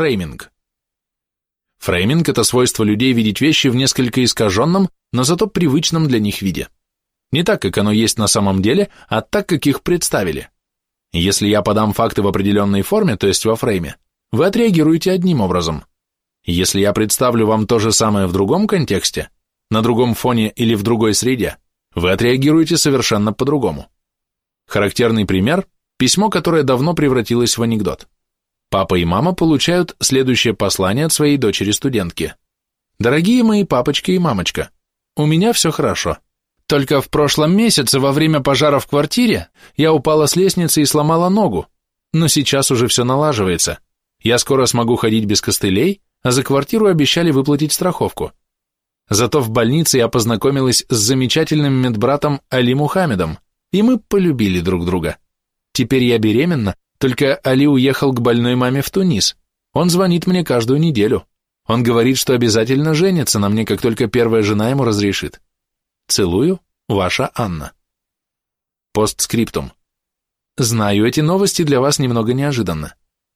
Фрейминг. Фрейминг – это свойство людей видеть вещи в несколько искаженном, но зато привычном для них виде. Не так, как оно есть на самом деле, а так, как их представили. Если я подам факты в определенной форме, то есть во фрейме, вы отреагируете одним образом. Если я представлю вам то же самое в другом контексте, на другом фоне или в другой среде, вы отреагируете совершенно по-другому. Характерный пример – письмо, которое давно превратилось в анекдот. Папа и мама получают следующее послание от своей дочери-студентки. «Дорогие мои папочка и мамочка, у меня все хорошо. Только в прошлом месяце во время пожара в квартире я упала с лестницы и сломала ногу, но сейчас уже все налаживается. Я скоро смогу ходить без костылей, а за квартиру обещали выплатить страховку. Зато в больнице я познакомилась с замечательным медбратом Али Мухаммедом, и мы полюбили друг друга. Теперь я беременна, только Али уехал к больной маме в Тунис. Он звонит мне каждую неделю. Он говорит, что обязательно женится на мне, как только первая жена ему разрешит. Целую, ваша Анна. Постскриптум. Знаю, эти новости для вас немного неожиданно.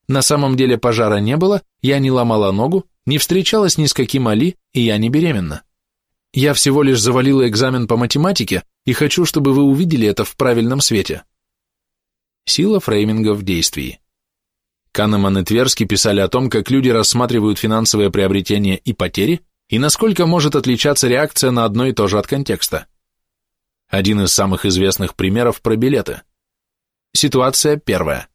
На самом деле пожара не было, я не ломала ногу, не встречалась ни с каким Али, и я не беременна. Я всего лишь завалила экзамен по математике и хочу, чтобы вы увидели это в правильном свете. Сила фрейминга в действии. Канеман и Тверски писали о том, как люди рассматривают финансовые приобретения и потери, и насколько может отличаться реакция на одно и то же от контекста. Один из самых известных примеров про билеты. Ситуация первая.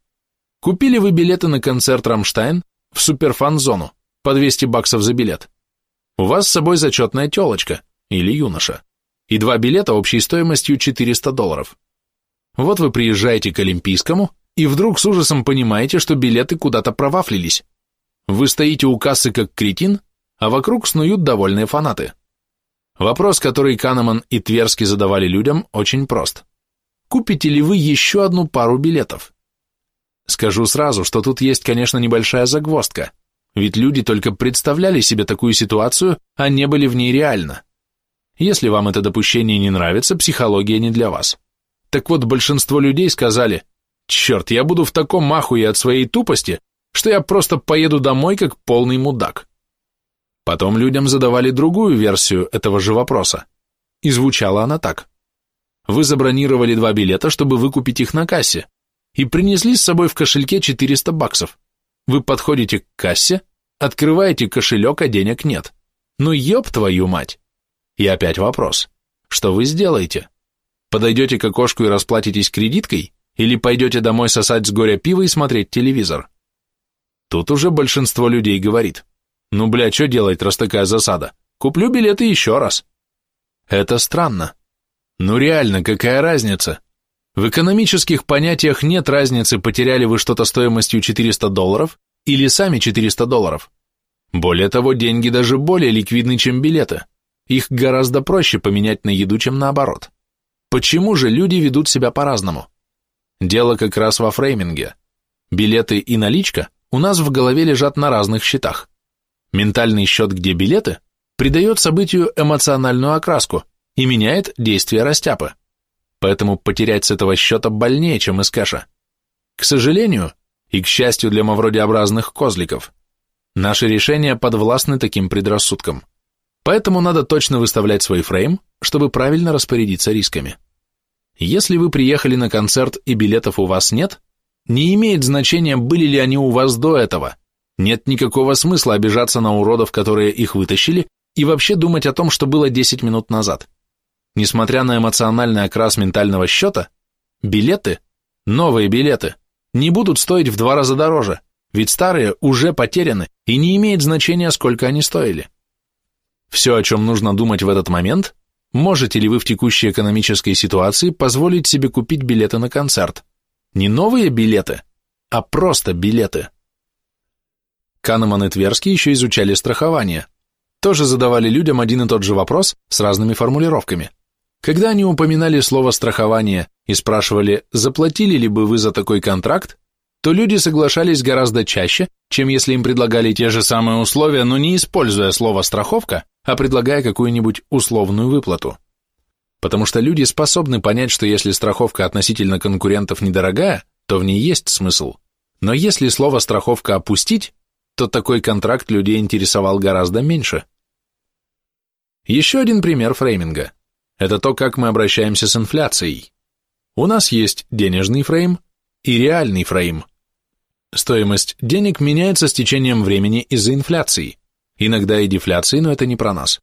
Купили вы билеты на концерт «Рамштайн» в суперфан-зону по 200 баксов за билет. У вас с собой зачетная телочка или юноша и два билета общей стоимостью 400 долларов. Вот вы приезжаете к Олимпийскому и вдруг с ужасом понимаете, что билеты куда-то провафлились. Вы стоите у кассы как кретин, а вокруг снуют довольные фанаты. Вопрос, который Канеман и Тверски задавали людям, очень прост. Купите ли вы еще одну пару билетов? Скажу сразу, что тут есть, конечно, небольшая загвоздка, ведь люди только представляли себе такую ситуацию, а не были в ней реально. Если вам это допущение не нравится, психология не для вас. Так вот, большинство людей сказали, черт, я буду в таком махуе от своей тупости, что я просто поеду домой как полный мудак. Потом людям задавали другую версию этого же вопроса. И звучала она так. Вы забронировали два билета, чтобы выкупить их на кассе, и принесли с собой в кошельке 400 баксов. Вы подходите к кассе, открываете кошелек, а денег нет. Ну ёб твою мать! И опять вопрос. Что вы сделаете? Подойдете к окошку и расплатитесь кредиткой? Или пойдете домой сосать с горя пиво и смотреть телевизор? Тут уже большинство людей говорит. Ну, бля, что делать, раз такая засада? Куплю билеты еще раз. Это странно. Ну реально, какая разница? В экономических понятиях нет разницы, потеряли вы что-то стоимостью 400 долларов или сами 400 долларов. Более того, деньги даже более ликвидны, чем билеты. Их гораздо проще поменять на еду, чем наоборот. Почему же люди ведут себя по-разному? Дело как раз во фрейминге. Билеты и наличка у нас в голове лежат на разных счетах. Ментальный счет «Где билеты?» придает событию эмоциональную окраску и меняет действие растяпы. Поэтому потерять с этого счета больнее, чем из кэша. К сожалению, и к счастью для мавродиобразных козликов, наши решения подвластны таким предрассудкам. Поэтому надо точно выставлять свой фрейм, чтобы правильно распорядиться рисками. Если вы приехали на концерт и билетов у вас нет, не имеет значения, были ли они у вас до этого – нет никакого смысла обижаться на уродов, которые их вытащили, и вообще думать о том, что было 10 минут назад. Несмотря на эмоциональный окрас ментального счета, билеты, новые билеты, не будут стоить в два раза дороже, ведь старые уже потеряны, и не имеет значения, сколько они стоили. Все, о чем нужно думать в этот момент, можете ли вы в текущей экономической ситуации позволить себе купить билеты на концерт. Не новые билеты, а просто билеты. Канеман и Тверский еще изучали страхование. Тоже задавали людям один и тот же вопрос с разными формулировками. Когда они упоминали слово «страхование» и спрашивали, заплатили ли бы вы за такой контракт, то люди соглашались гораздо чаще, чем если им предлагали те же самые условия, но не используя слово «страховка», а предлагая какую-нибудь условную выплату. Потому что люди способны понять, что если страховка относительно конкурентов недорогая, то в ней есть смысл. Но если слово «страховка» опустить, то такой контракт людей интересовал гораздо меньше. Еще один пример фрейминга – это то, как мы обращаемся с инфляцией. У нас есть денежный фрейм и реальный фрейм. Стоимость денег меняется с течением времени из-за инфляции, иногда и дефляции, но это не про нас.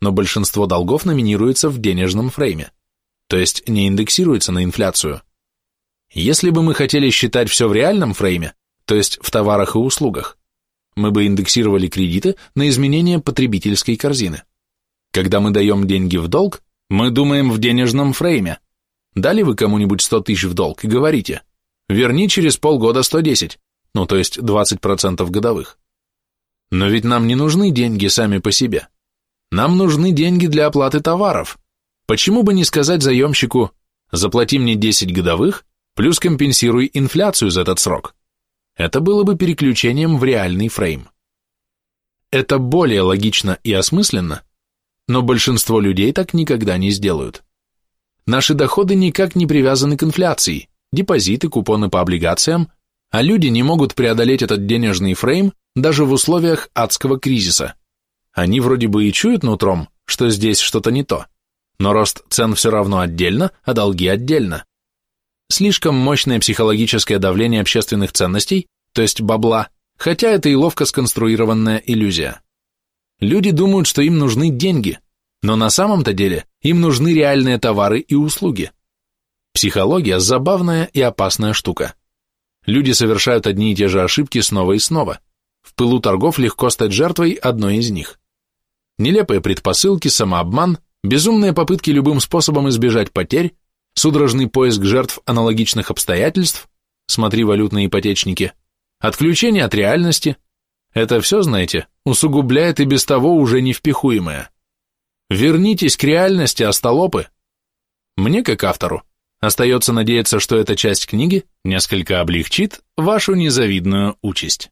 Но большинство долгов номинируется в денежном фрейме, то есть не индексируется на инфляцию. Если бы мы хотели считать все в реальном фрейме, то есть в товарах и услугах, мы бы индексировали кредиты на изменение потребительской корзины. Когда мы даем деньги в долг, мы думаем в денежном фрейме. Дали вы кому-нибудь 100 тысяч в долг и говорите, верни через полгода 110, ну то есть 20% годовых. Но ведь нам не нужны деньги сами по себе. Нам нужны деньги для оплаты товаров. Почему бы не сказать заемщику, заплати мне 10 годовых, плюс компенсируй инфляцию за этот срок? Это было бы переключением в реальный фрейм. Это более логично и осмысленно, но большинство людей так никогда не сделают. Наши доходы никак не привязаны к инфляции, депозиты, купоны по облигациям, а люди не могут преодолеть этот денежный фрейм даже в условиях адского кризиса. Они вроде бы и чуют нутром, что здесь что-то не то, но рост цен все равно отдельно, а долги отдельно. Слишком мощное психологическое давление общественных ценностей, то есть бабла, хотя это и ловко сконструированная иллюзия. Люди думают, что им нужны деньги, но на самом-то деле им нужны реальные товары и услуги. Психология – забавная и опасная штука. Люди совершают одни и те же ошибки снова и снова. В пылу торгов легко стать жертвой одной из них. Нелепые предпосылки, самообман, безумные попытки любым способом избежать потерь, судорожный поиск жертв аналогичных обстоятельств, смотри валютные ипотечники, отключение от реальности. Это все, знаете, усугубляет и без того уже невпихуемое. Вернитесь к реальности, остолопы. Мне, как автору, остается надеяться, что эта часть книги несколько облегчит вашу незавидную участь.